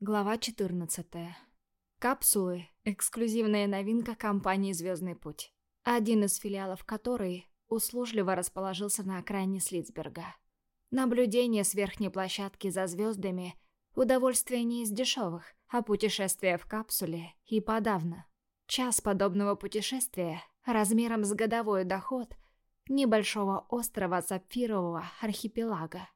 Глава 14. Капсулы – эксклюзивная новинка компании «Звездный путь», один из филиалов которой услужливо расположился на окраине Слицберга. Наблюдение с верхней площадки за звездами – удовольствие не из дешевых, а путешествие в капсуле и подавно. Час подобного путешествия размером с годовой доход небольшого острова Сапфирового архипелага.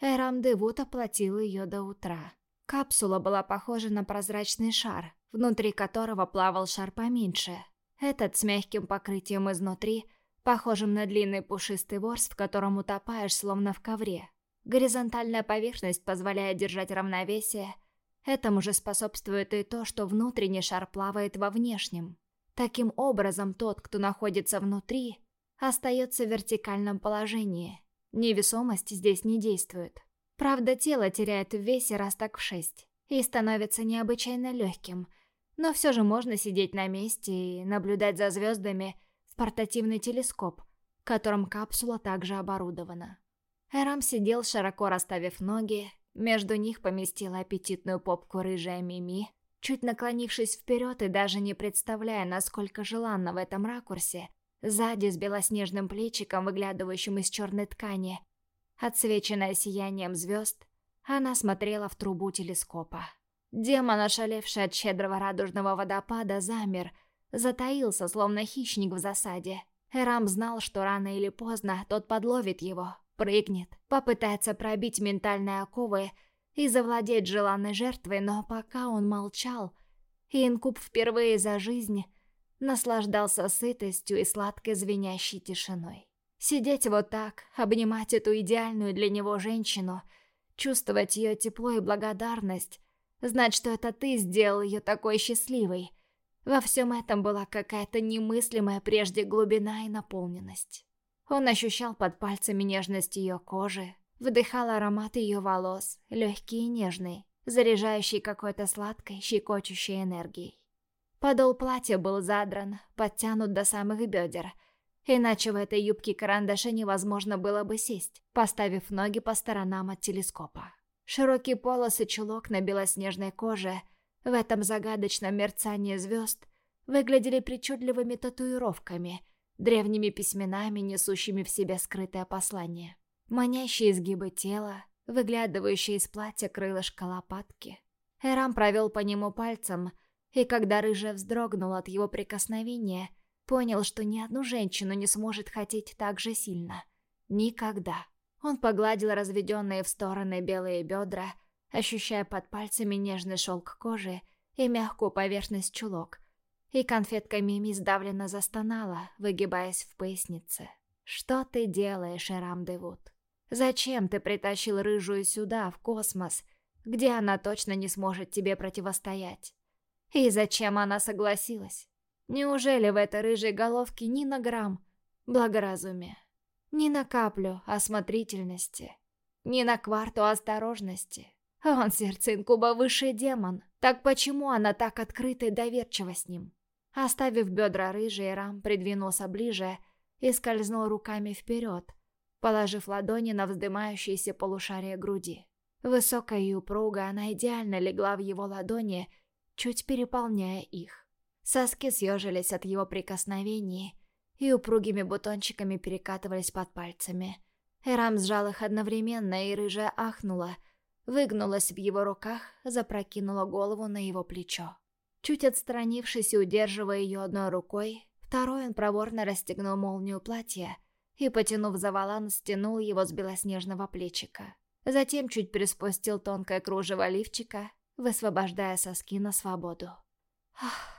Эрам Девут оплатил ее до утра. Капсула была похожа на прозрачный шар, внутри которого плавал шар поменьше. Этот с мягким покрытием изнутри, похожим на длинный пушистый ворс, в котором утопаешь словно в ковре. Горизонтальная поверхность позволяет держать равновесие. Этому же способствует и то, что внутренний шар плавает во внешнем. Таким образом, тот, кто находится внутри, остается в вертикальном положении. Невесомость здесь не действует. Правда, тело теряет в весе раз так в шесть и становится необычайно легким, но все же можно сидеть на месте и наблюдать за звездами в портативный телескоп, которым капсула также оборудована. Эрам сидел, широко расставив ноги, между них поместила аппетитную попку рыжая Мими, чуть наклонившись вперед и даже не представляя, насколько желанно в этом ракурсе, сзади с белоснежным плечиком, выглядывающим из черной ткани, Отсвеченная сиянием звезд, она смотрела в трубу телескопа. Демон, ошалевший от щедрого радужного водопада, замер, затаился, словно хищник в засаде. Эрам знал, что рано или поздно тот подловит его, прыгнет, попытается пробить ментальные оковы и завладеть желанной жертвой, но пока он молчал, Инкуб впервые за жизнь наслаждался сытостью и сладкой звенящей тишиной. Сидеть вот так, обнимать эту идеальную для него женщину, чувствовать ее тепло и благодарность, знать, что это ты сделал ее такой счастливой. Во всем этом была какая-то немыслимая прежде глубина и наполненность. Он ощущал под пальцами нежность ее кожи, вдыхал аромат ее волос, легкий и нежный, заряжающий какой-то сладкой, щекочущей энергией. Подол платья был задран, подтянут до самых бедер — Иначе в этой юбке карандаша невозможно было бы сесть, поставив ноги по сторонам от телескопа. Широкие полосы чулок на белоснежной коже в этом загадочном мерцании звезд выглядели причудливыми татуировками, древними письменами, несущими в себе скрытое послание. Манящие изгибы тела, выглядывающие из платья крылышко лопатки. Эрам провел по нему пальцем, и когда рыжая вздрогнула от его прикосновения, Понял, что ни одну женщину не сможет хотеть так же сильно. Никогда. Он погладил разведенные в стороны белые бедра, ощущая под пальцами нежный шелк кожи и мягкую поверхность чулок. И конфетка Мими сдавленно застонала, выгибаясь в пояснице. «Что ты делаешь, Эрам Девуд? Зачем ты притащил рыжую сюда, в космос, где она точно не сможет тебе противостоять? И зачем она согласилась? Неужели в этой рыжей головке ни на грамм благоразумия? Ни на каплю осмотрительности, ни на кварту осторожности. Он сердце инкуба высший демон. Так почему она так открыта и доверчива с ним? Оставив бедра рыжий, Рам придвинулся ближе и скользнул руками вперед, положив ладони на вздымающиеся полушария груди. Высокая и упругая, она идеально легла в его ладони, чуть переполняя их. Соски съежились от его прикосновений и упругими бутончиками перекатывались под пальцами. Эрам сжал их одновременно, и рыжая ахнула, выгнулась в его руках, запрокинула голову на его плечо. Чуть отстранившись и удерживая ее одной рукой, второй он проворно расстегнул молнию платья и, потянув за волан, стянул его с белоснежного плечика. Затем чуть приспустил тонкое кружево лифчика, высвобождая соски на свободу. Ах!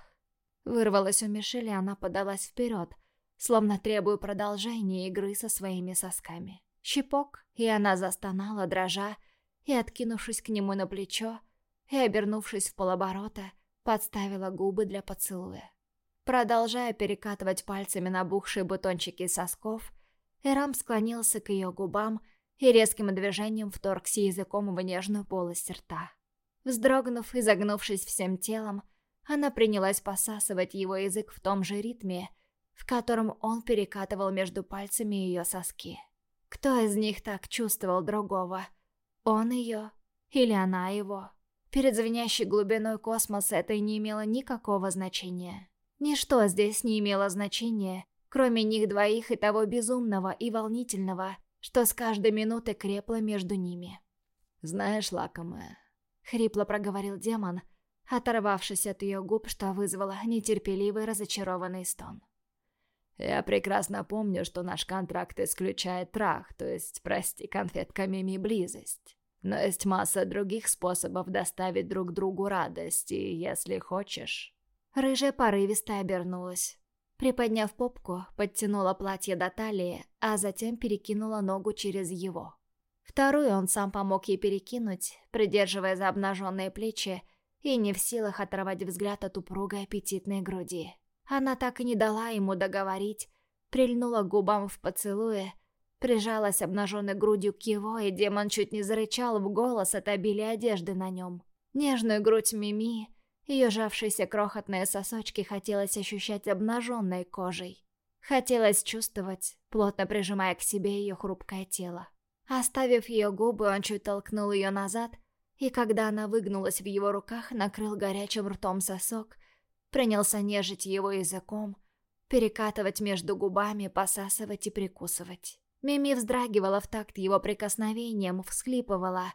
Вырвалась у Мишель, и она подалась вперед, словно требуя продолжения игры со своими сосками. Щипок, и она застонала, дрожа, и, откинувшись к нему на плечо, и, обернувшись в полоборота, подставила губы для поцелуя. Продолжая перекатывать пальцами набухшие бутончики сосков, Эрам склонился к ее губам и резким движением вторгся языком в нежную полость рта. Вздрогнув и загнувшись всем телом, она принялась посасывать его язык в том же ритме, в котором он перекатывал между пальцами ее соски. Кто из них так чувствовал другого? Он ее или она его? Перед звенящей глубиной космоса это не имело никакого значения. Ничто здесь не имело значения, кроме них двоих и того безумного и волнительного, что с каждой минутой крепло между ними. «Знаешь, лакомая», — хрипло проговорил демон, оторвавшись от ее губ, что вызвало нетерпеливый разочарованный стон. «Я прекрасно помню, что наш контракт исключает трах, то есть, прости, конфетка Мими, близость. Но есть масса других способов доставить друг другу радость, и если хочешь...» Рыжая порывисто обернулась. Приподняв попку, подтянула платье до талии, а затем перекинула ногу через его. Вторую он сам помог ей перекинуть, придерживая за обнаженные плечи и не в силах оторвать взгляд от упругой аппетитной груди. Она так и не дала ему договорить, прильнула губам в поцелуе, прижалась обнаженной грудью к его, и демон чуть не зарычал в голос от обилия одежды на нем. Нежную грудь Мими, ее жавшиеся крохотные сосочки хотелось ощущать обнаженной кожей. Хотелось чувствовать, плотно прижимая к себе ее хрупкое тело. Оставив ее губы, он чуть толкнул ее назад, и когда она выгнулась в его руках, накрыл горячим ртом сосок, принялся нежить его языком, перекатывать между губами, посасывать и прикусывать. Мими вздрагивала в такт его прикосновением, всхлипывала,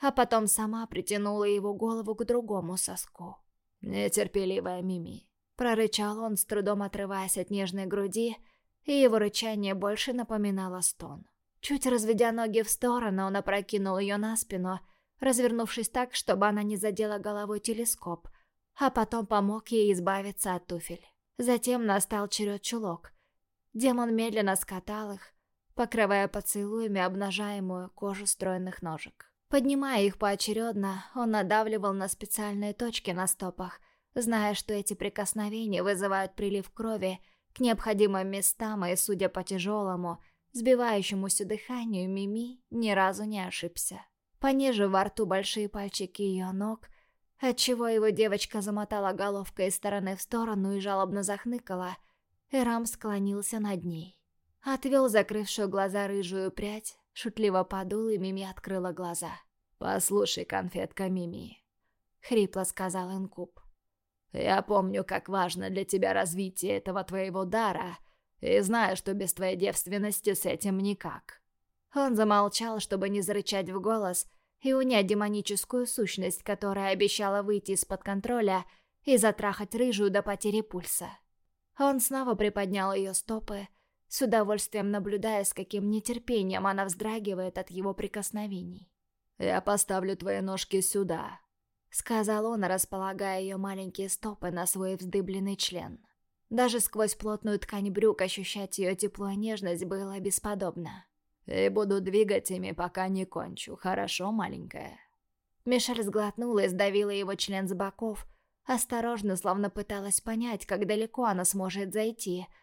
а потом сама притянула его голову к другому соску. «Нетерпеливая Мими», — прорычал он, с трудом отрываясь от нежной груди, и его рычание больше напоминало стон. Чуть разведя ноги в сторону, он опрокинул ее на спину, развернувшись так, чтобы она не задела головой телескоп, а потом помог ей избавиться от туфель. Затем настал черед чулок. Демон медленно скатал их, покрывая поцелуями обнажаемую кожу стройных ножек. Поднимая их поочередно, он надавливал на специальные точки на стопах, зная, что эти прикосновения вызывают прилив крови к необходимым местам, и, судя по тяжелому, сбивающемуся дыханию, Мими ни разу не ошибся. Понижив во рту большие пальчики ее ног, отчего его девочка замотала головкой из стороны в сторону и жалобно захныкала, Эрам склонился над ней. Отвел закрывшую глаза рыжую прядь, шутливо подул, и Мими открыла глаза. «Послушай, конфетка Мими», — хрипло сказал Инкуб. «Я помню, как важно для тебя развитие этого твоего дара, и знаю, что без твоей девственности с этим никак». Он замолчал, чтобы не зарычать в голос и унять демоническую сущность, которая обещала выйти из-под контроля и затрахать рыжую до потери пульса. Он снова приподнял ее стопы, с удовольствием наблюдая, с каким нетерпением она вздрагивает от его прикосновений. «Я поставлю твои ножки сюда», — сказал он, располагая ее маленькие стопы на свой вздыбленный член. Даже сквозь плотную ткань брюк ощущать ее тепло и нежность было бесподобно. «И буду двигать ими, пока не кончу, хорошо, маленькая?» Мишель сглотнула и сдавила его член с боков, осторожно, словно пыталась понять, как далеко она сможет зайти —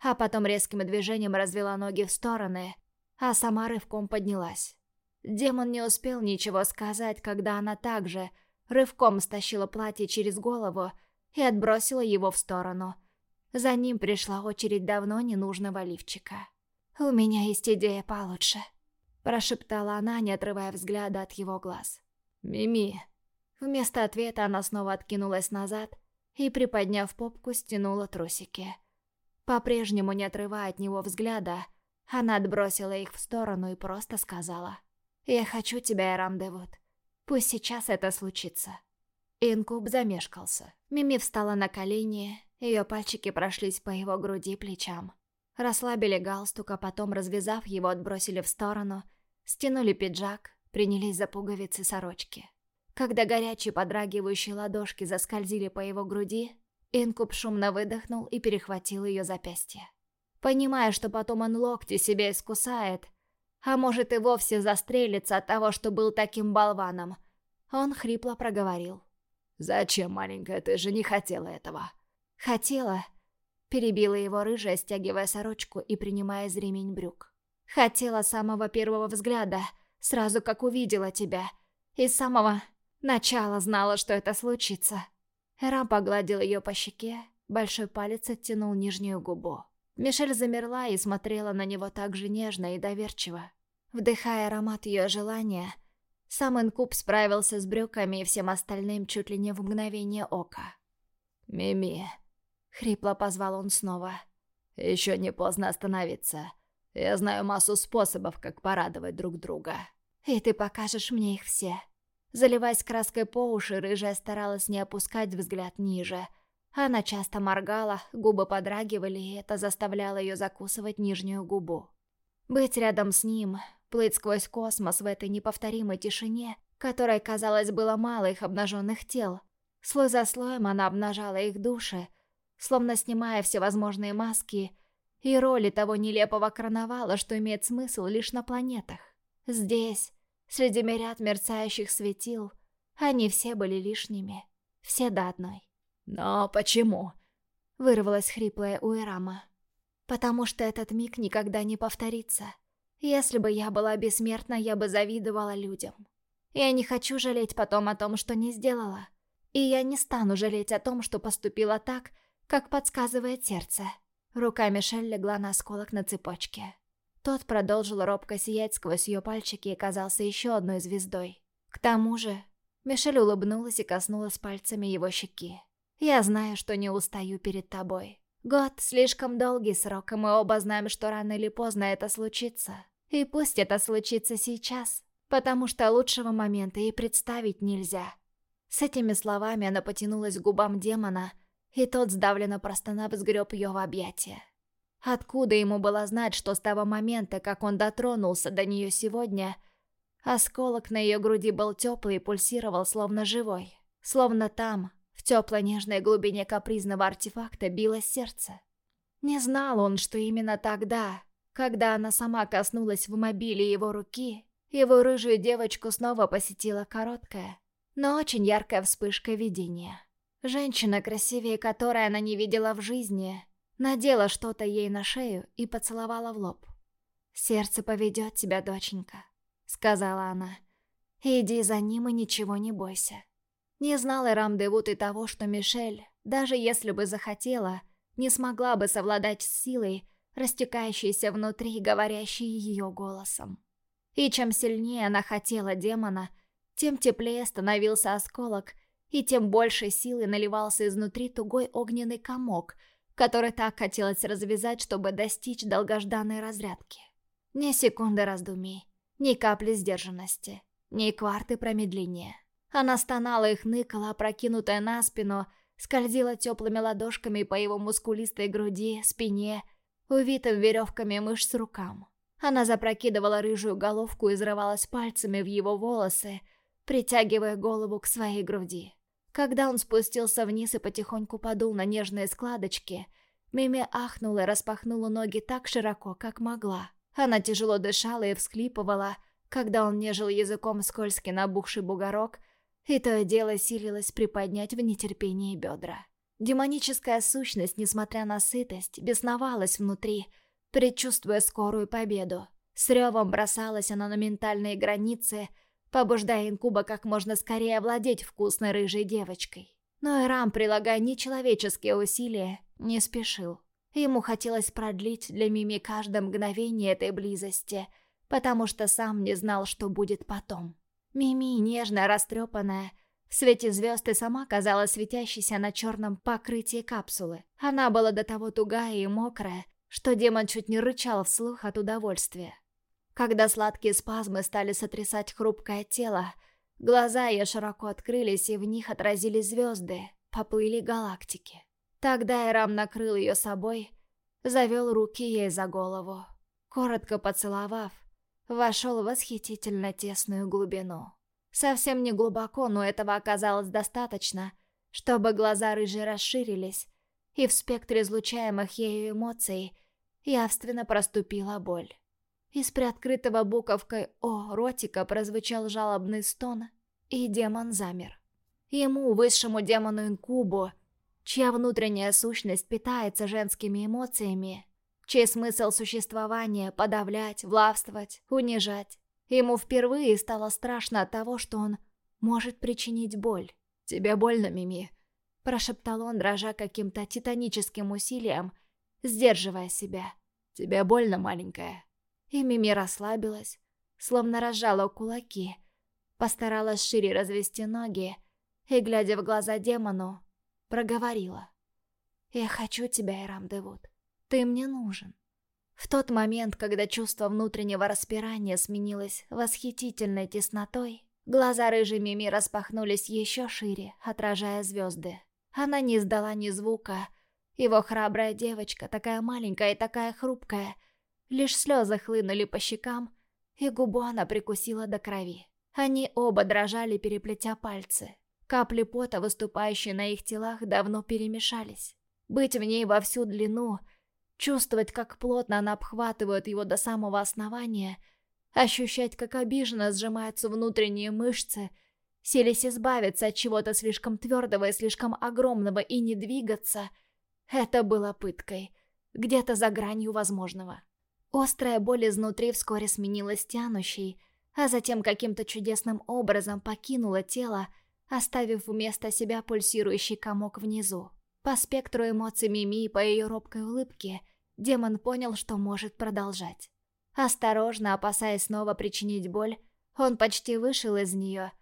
а потом резким движением развела ноги в стороны, а сама рывком поднялась. Демон не успел ничего сказать, когда она также рывком стащила платье через голову и отбросила его в сторону. За ним пришла очередь давно ненужного лифчика. «У меня есть идея получше», — прошептала она, не отрывая взгляда от его глаз. «Мими». Вместо ответа она снова откинулась назад и, приподняв попку, стянула трусики. По-прежнему не отрывая от него взгляда, она отбросила их в сторону и просто сказала «Я хочу тебя, Эрамдевуд. Пусть сейчас это случится». Инкуб замешкался. Мими встала на колени, ее пальчики прошлись по его груди и плечам. Расслабили галстук, а потом, развязав его, отбросили в сторону, стянули пиджак, принялись за пуговицы сорочки. Когда горячие подрагивающие ладошки заскользили по его груди, Инкуб шумно выдохнул и перехватил ее запястье. Понимая, что потом он локти себе искусает, а может и вовсе застрелится от того, что был таким болваном, он хрипло проговорил. «Зачем, маленькая, ты же не хотела этого?» «Хотела», — перебила его рыжая, стягивая сорочку и принимая из ремень брюк. «Хотела с самого первого взгляда, сразу как увидела тебя, и с самого начала знала, что это случится». Рам погладил ее по щеке, большой палец оттянул нижнюю губу. Мишель замерла и смотрела на него так же нежно и доверчиво. Вдыхая аромат ее желания, Сам инкуб справился с брюками и всем остальным чуть ли не в мгновение ока. «Мими», — хрипло позвал он снова. «Еще не поздно остановиться. Я знаю массу способов, как порадовать друг друга». «И ты покажешь мне их все». Заливаясь краской по уши, рыжая старалась не опускать взгляд ниже. Она часто моргала, губы подрагивали, и это заставляло ее закусывать нижнюю губу. Быть рядом с ним, плыть сквозь космос в этой неповторимой тишине, которой, казалось, было мало их обнаженных тел. Слой за слоем она обнажала их души, словно снимая всевозможные маски и роли того нелепого карнавала, что имеет смысл лишь на планетах. Здесь, среди мириад мерцающих светил, они все были лишними, все до одной. «Но почему?» — вырвалась хриплая у Эрама. «Потому что этот миг никогда не повторится. Если бы я была бессмертна, я бы завидовала людям. Я не хочу жалеть потом о том, что не сделала. И я не стану жалеть о том, что поступила так, как подсказывает сердце». Рука Мишель легла на осколок на цепочке. Тот продолжил робко сиять сквозь ее пальчики и казался еще одной звездой. К тому же, Мишель улыбнулась и коснулась пальцами его щеки. «Я знаю, что не устаю перед тобой. Год — слишком долгий срок, и мы оба знаем, что рано или поздно это случится. И пусть это случится сейчас, потому что лучшего момента и представить нельзя». С этими словами она потянулась к губам демона, и тот сдавленно простонав сгреб ее в объятия. Откуда ему было знать, что с того момента, как он дотронулся до нее сегодня, осколок на ее груди был теплый и пульсировал, словно живой. Словно там, в теплой нежной глубине капризного артефакта, билось сердце. Не знал он, что именно тогда, когда она сама коснулась в мобиле его руки, его рыжую девочку снова посетила короткая, но очень яркая вспышка видения. Женщина, красивее которой она не видела в жизни, надела что-то ей на шею и поцеловала в лоб. «Сердце поведет тебя, доченька», — сказала она. «Иди за ним и ничего не бойся». Не знала Рамдевуд и того, что Мишель, даже если бы захотела, не смогла бы совладать с силой, растекающейся внутри и говорящей ее голосом. И чем сильнее она хотела демона, тем теплее становился осколок, и тем больше силы наливался изнутри тугой огненный комок — который так хотелось развязать, чтобы достичь долгожданной разрядки. Ни секунды раздумий, ни капли сдержанности, ни кварты промедления. Она стонала и хныкала, опрокинутая на спину, скользила теплыми ладошками по его мускулистой груди, спине, увитым веревками мышц рукам. Она запрокидывала рыжую головку и взрывалась пальцами в его волосы, притягивая голову к своей груди. Когда он спустился вниз и потихоньку подул на нежные складочки, Мими ахнула и распахнула ноги так широко, как могла. Она тяжело дышала и всхлипывала, когда он нежил языком скользкий набухший бугорок, и то и дело силилась приподнять в нетерпении бедра. Демоническая сущность, несмотря на сытость, бесновалась внутри, предчувствуя скорую победу. С ревом бросалась она на ментальные границы, побуждая инкуба как можно скорее овладеть вкусной рыжей девочкой. Но Ирам, прилагая нечеловеческие усилия, не спешил. Ему хотелось продлить для Мими каждое мгновение этой близости, потому что сам не знал, что будет потом. Мими, нежная, растрепанная, в свете звезд и сама казалась светящейся на черном покрытии капсулы. Она была до того тугая и мокрая, что демон чуть не рычал вслух от удовольствия. Когда сладкие спазмы стали сотрясать хрупкое тело, глаза ее широко открылись, и в них отразились звезды, поплыли галактики. Тогда Эрам накрыл ее собой, завел руки ей за голову. Коротко поцеловав, вошел в восхитительно тесную глубину. Совсем не глубоко, но этого оказалось достаточно, чтобы глаза рыжей расширились, и в спектре излучаемых ею эмоций явственно проступила боль. Из приоткрытого буковкой «О» ротика прозвучал жалобный стон, и демон замер. Ему, высшему демону Инкубу, чья внутренняя сущность питается женскими эмоциями, чей смысл существования — подавлять, властвовать, унижать. Ему впервые стало страшно от того, что он может причинить боль. «Тебе больно, Мими?» — прошептал он, дрожа каким-то титаническим усилием, сдерживая себя. «Тебе больно, маленькая?» И Мими расслабилась, словно разжала кулаки, Постаралась шире развести ноги и, глядя в глаза демону, проговорила. «Я хочу тебя, Ирам Девуд. Ты мне нужен». В тот момент, когда чувство внутреннего распирания сменилось восхитительной теснотой, глаза рыжей Мими распахнулись еще шире, отражая звезды. Она не издала ни звука. Его храбрая девочка, такая маленькая и такая хрупкая, лишь слезы хлынули по щекам, и губу она прикусила до крови. Они оба дрожали, переплетя пальцы. Капли пота, выступающие на их телах, давно перемешались. Быть в ней во всю длину, чувствовать, как плотно она обхватывает его до самого основания, ощущать, как обиженно сжимаются внутренние мышцы, селись избавиться от чего-то слишком твердого и слишком огромного и не двигаться, это было пыткой, где-то за гранью возможного. Острая боль изнутри вскоре сменилась тянущей, а затем каким-то чудесным образом покинула тело, оставив вместо себя пульсирующий комок внизу. По спектру эмоций Мими и по ее робкой улыбке, демон понял, что может продолжать. Осторожно, опасаясь снова причинить боль, он почти вышел из нее,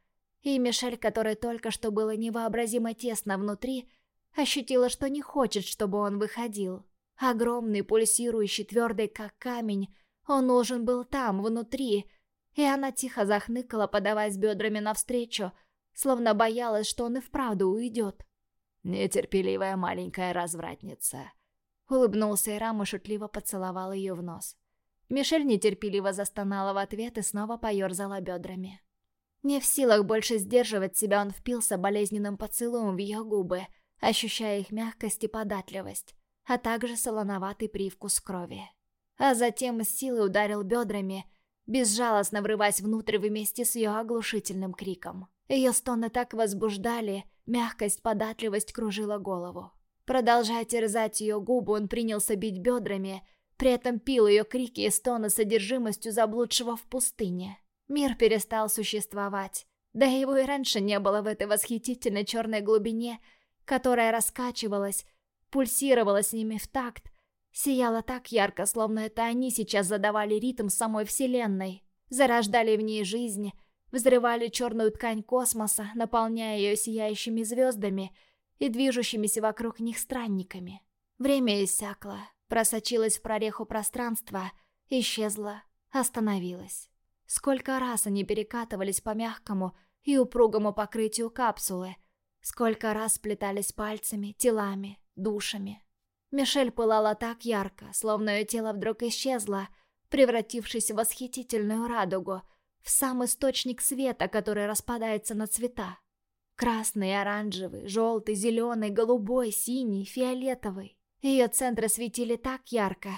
и Мишель, которой только что было невообразимо тесно внутри, ощутила, что не хочет, чтобы он выходил. Огромный, пульсирующий, твердый, как камень, он нужен был там, внутри, и она тихо захныкала, подаваясь бедрами навстречу, словно боялась, что он и вправду уйдет. «Нетерпеливая маленькая развратница», — улыбнулся Ирам и шутливо поцеловал ее в нос. Мишель нетерпеливо застонала в ответ и снова поерзала бедрами. Не в силах больше сдерживать себя, он впился болезненным поцелуем в ее губы, ощущая их мягкость и податливость, а также солоноватый привкус крови. А затем с силой ударил бедрами, безжалостно врываясь внутрь вместе с ее оглушительным криком. Ее стоны так возбуждали, мягкость, податливость кружила голову. Продолжая терзать ее губы, он принялся бить бедрами, при этом пил ее крики и стоны содержимостью заблудшего в пустыне. Мир перестал существовать, да его и раньше не было в этой восхитительной черной глубине, которая раскачивалась, пульсировала с ними в такт, сияла так ярко, словно это они сейчас задавали ритм самой Вселенной, зарождали в ней жизнь, взрывали черную ткань космоса, наполняя ее сияющими звездами и движущимися вокруг них странниками. Время иссякло, просочилось в прореху пространства, исчезло, остановилось. Сколько раз они перекатывались по мягкому и упругому покрытию капсулы, сколько раз сплетались пальцами, телами, душами. Мишель пылала так ярко, словно ее тело вдруг исчезло, превратившись в восхитительную радугу — в сам источник света, который распадается на цвета. Красный, оранжевый, желтый, зеленый, голубой, синий, фиолетовый. Ее центры светили так ярко,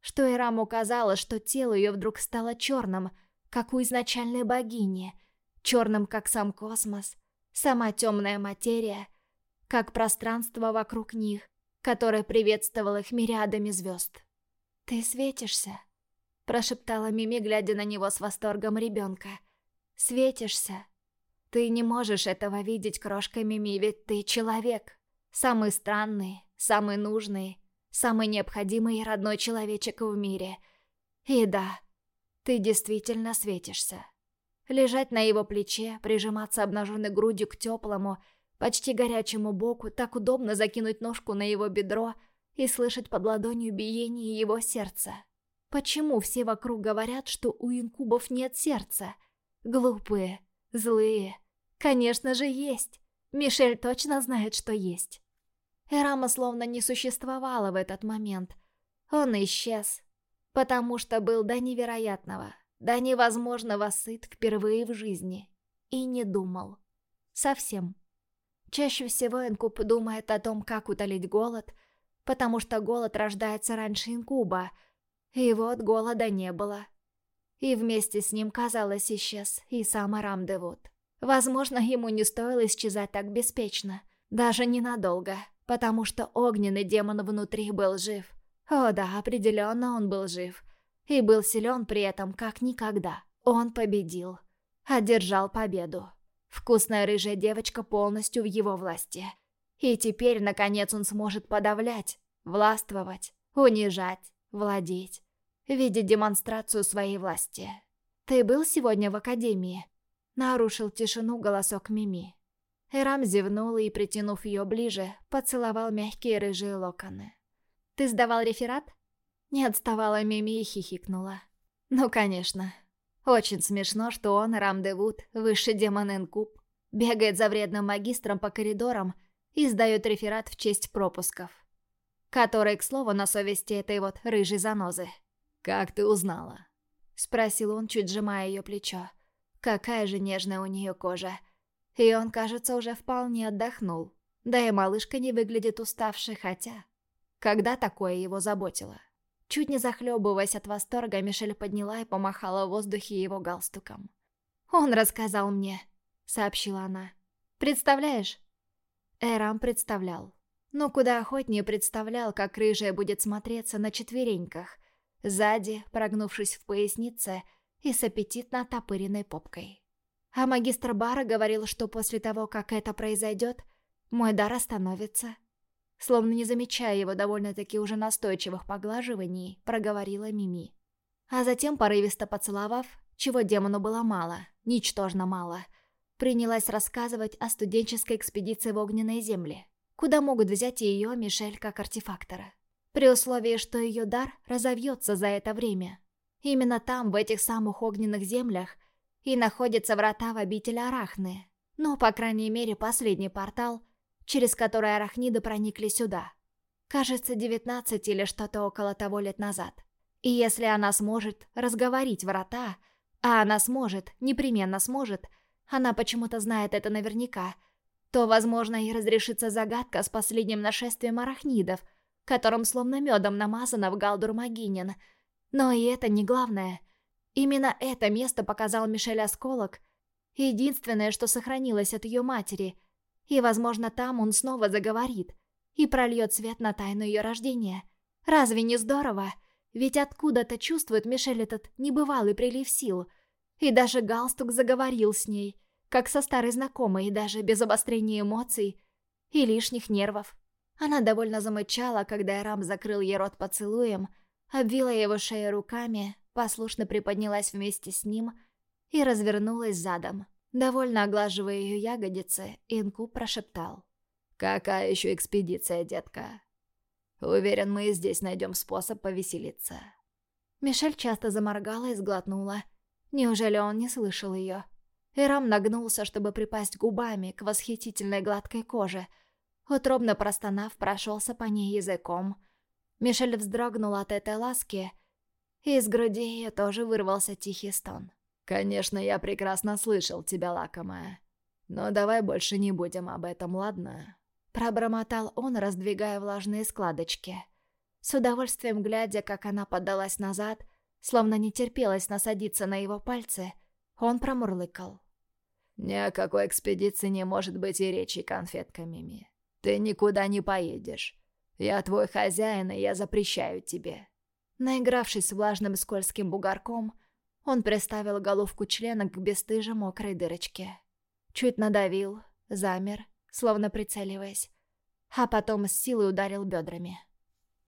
что Ираму казалось, что тело ее вдруг стало черным, как у изначальной богини, черным, как сам космос, сама темная материя, как пространство вокруг них, которое приветствовало их мириадами звезд. «Ты светишься», Прошептала Мими, глядя на него с восторгом ребенка. «Светишься. Ты не можешь этого видеть, крошка Мими, ведь ты человек. Самый странный, самый нужный, самый необходимый и родной человечек в мире. И да, ты действительно светишься». Лежать на его плече, прижиматься обнаженной грудью к теплому, почти горячему боку, так удобно закинуть ножку на его бедро и слышать под ладонью биение его сердца. Почему все вокруг говорят, что у инкубов нет сердца? Глупые, злые. Конечно же, есть. Мишель точно знает, что есть. Эрама словно не существовала в этот момент. Он исчез, потому что был до невероятного, до невозможного сыт впервые в жизни. И не думал. Совсем. Чаще всего инкуб думает о том, как утолить голод, потому что голод рождается раньше инкуба — и вот голода не было. И вместе с ним, казалось, исчез и сам Арам Девуд. Возможно, ему не стоило исчезать так беспечно. Даже ненадолго, потому что огненный демон внутри был жив. О да, определенно он был жив. И был силен при этом как никогда. Он победил. Одержал победу. Вкусная рыжая девочка полностью в его власти. И теперь, наконец, он сможет подавлять, властвовать, унижать, владеть, видеть демонстрацию своей власти. Ты был сегодня в академии? Нарушил тишину голосок Мими. Эрам зевнул и, притянув ее ближе, поцеловал мягкие рыжие локоны. «Ты сдавал реферат?» Не отставала Мими и хихикнула. «Ну, конечно. Очень смешно, что он, Рамдевуд, высший демон Инкуб, бегает за вредным магистром по коридорам и сдает реферат в честь пропусков. Который, к слову, на совести этой вот рыжей занозы. «Как ты узнала?» Спросил он, чуть сжимая ее плечо. Какая же нежная у нее кожа. И он, кажется, уже вполне отдохнул. Да и малышка не выглядит уставшей, хотя... Когда такое его заботило? Чуть не захлебываясь от восторга, Мишель подняла и помахала в воздухе его галстуком. «Он рассказал мне», — сообщила она. «Представляешь?» Эрам представлял. Но куда охотнее представлял, как рыжая будет смотреться на четвереньках, сзади, прогнувшись в пояснице и с аппетитно топыренной попкой. А магистр Бара говорил, что после того, как это произойдет, мой дар остановится. Словно не замечая его довольно-таки уже настойчивых поглаживаний, проговорила Мими. А затем, порывисто поцеловав, чего демону было мало, ничтожно мало, принялась рассказывать о студенческой экспедиции в огненные земли, куда могут взять ее Мишель как артефактора. При условии, что ее дар разовьется за это время. Именно там, в этих самых огненных землях, и находятся врата в обитель Арахны. Ну, по крайней мере, последний портал, через который арахниды проникли сюда. Кажется, 19 или что-то около того лет назад. И если она сможет разговорить врата, а она сможет, непременно сможет, она почему-то знает это наверняка, то, возможно, и разрешится загадка с последним нашествием арахнидов, которым словно медом намазано в Галдур Магинин. Но и это не главное. Именно это место показал Мишель Осколок, единственное, что сохранилось от ее матери — и, возможно, там он снова заговорит и прольет свет на тайну ее рождения. Разве не здорово? Ведь откуда-то чувствует Мишель этот небывалый прилив сил. И даже галстук заговорил с ней, как со старой знакомой, даже без обострения эмоций и лишних нервов. Она довольно замычала, когда Рам закрыл ей рот поцелуем, обвила его шею руками, послушно приподнялась вместе с ним и развернулась задом. Довольно оглаживая ее ягодицы, Инку прошептал. «Какая еще экспедиция, детка? Уверен, мы и здесь найдем способ повеселиться». Мишель часто заморгала и сглотнула. Неужели он не слышал ее? Ирам нагнулся, чтобы припасть губами к восхитительной гладкой коже. Утробно простонав, прошелся по ней языком. Мишель вздрогнула от этой ласки, и из груди ее тоже вырвался тихий стон. «Конечно, я прекрасно слышал тебя, лакомая. Но давай больше не будем об этом, ладно?» Пробормотал он, раздвигая влажные складочки. С удовольствием глядя, как она подалась назад, словно не терпелась насадиться на его пальцы, он промурлыкал. «Ни о какой экспедиции не может быть и речи, конфетка Мими. Ты никуда не поедешь. Я твой хозяин, и я запрещаю тебе». Наигравшись влажным скользким бугорком, он приставил головку члена к бесстыже мокрой дырочке. Чуть надавил, замер, словно прицеливаясь, а потом с силой ударил бедрами.